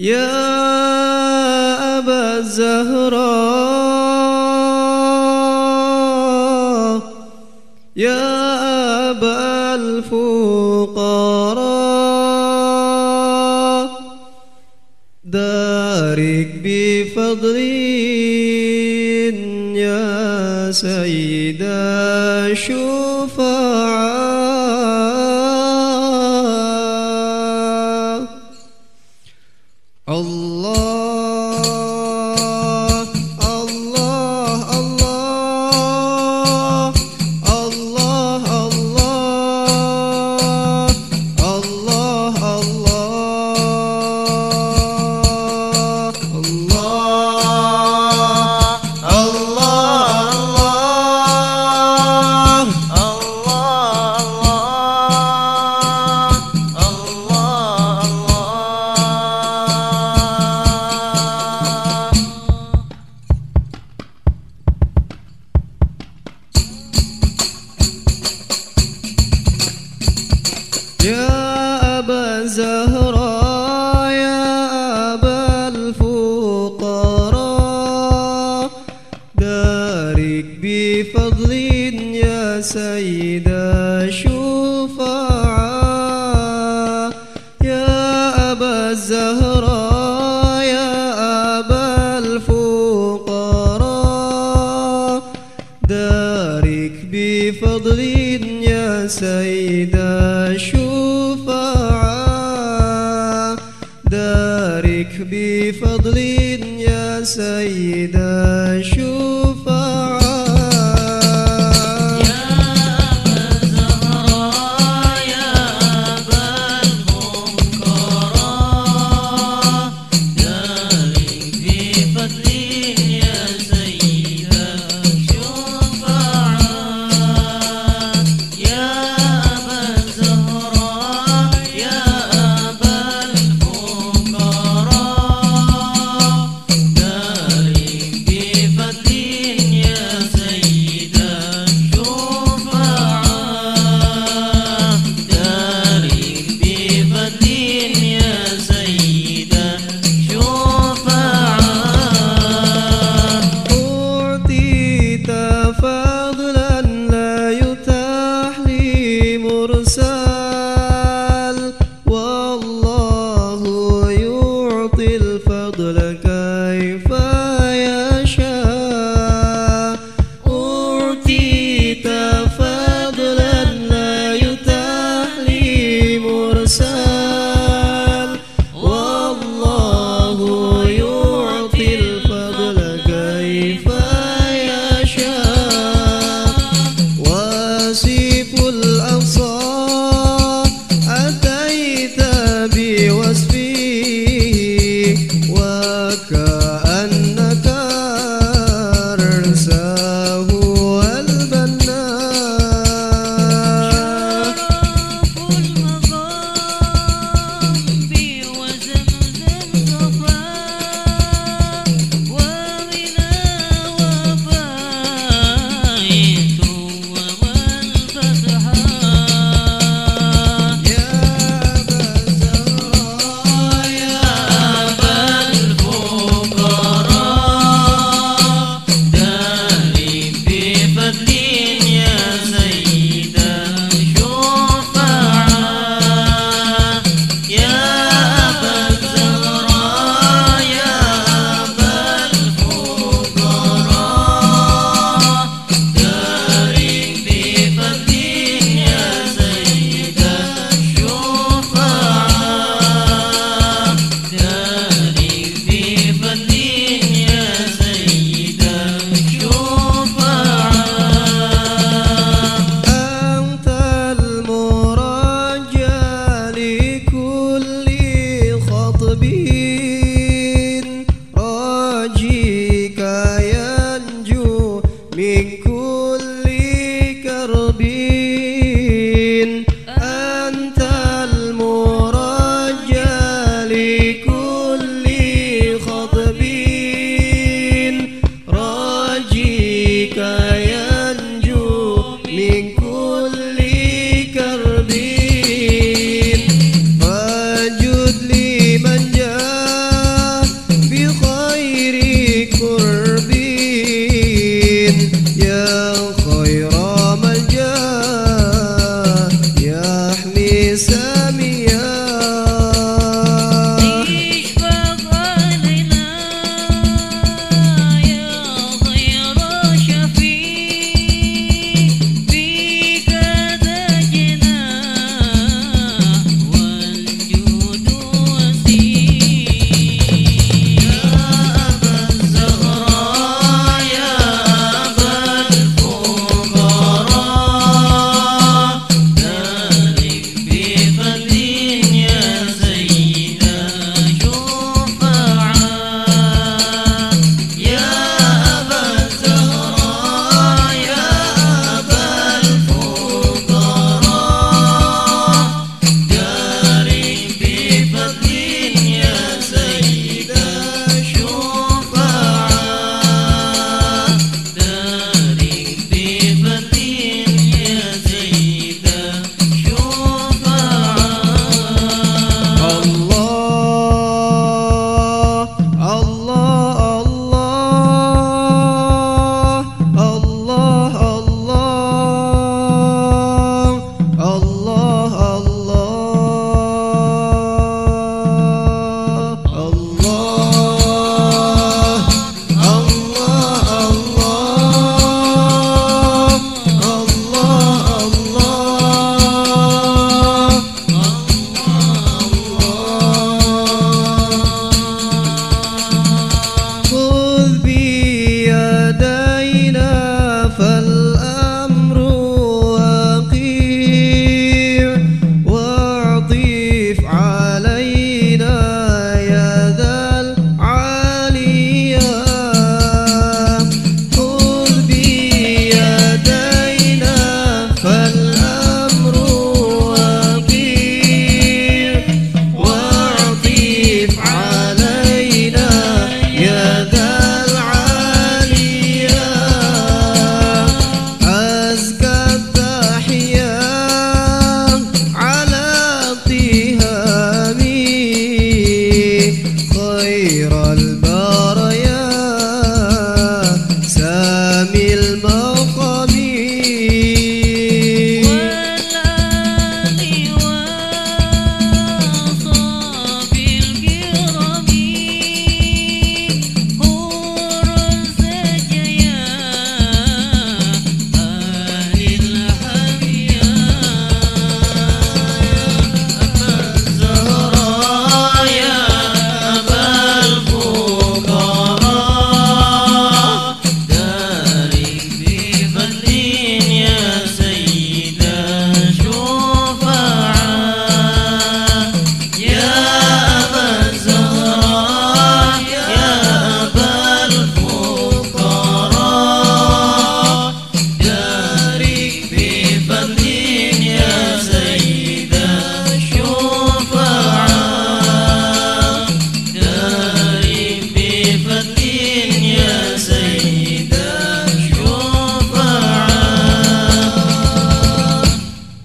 يا أبا الزهراء يا أبا الفقراء دارك بفضل يا سيد الشفعاء يا أبا الزهراء يا أبا الفقراء بفضل يا يا أبا يا أبا الفقراء دارك بفضل يا بفضله Camila.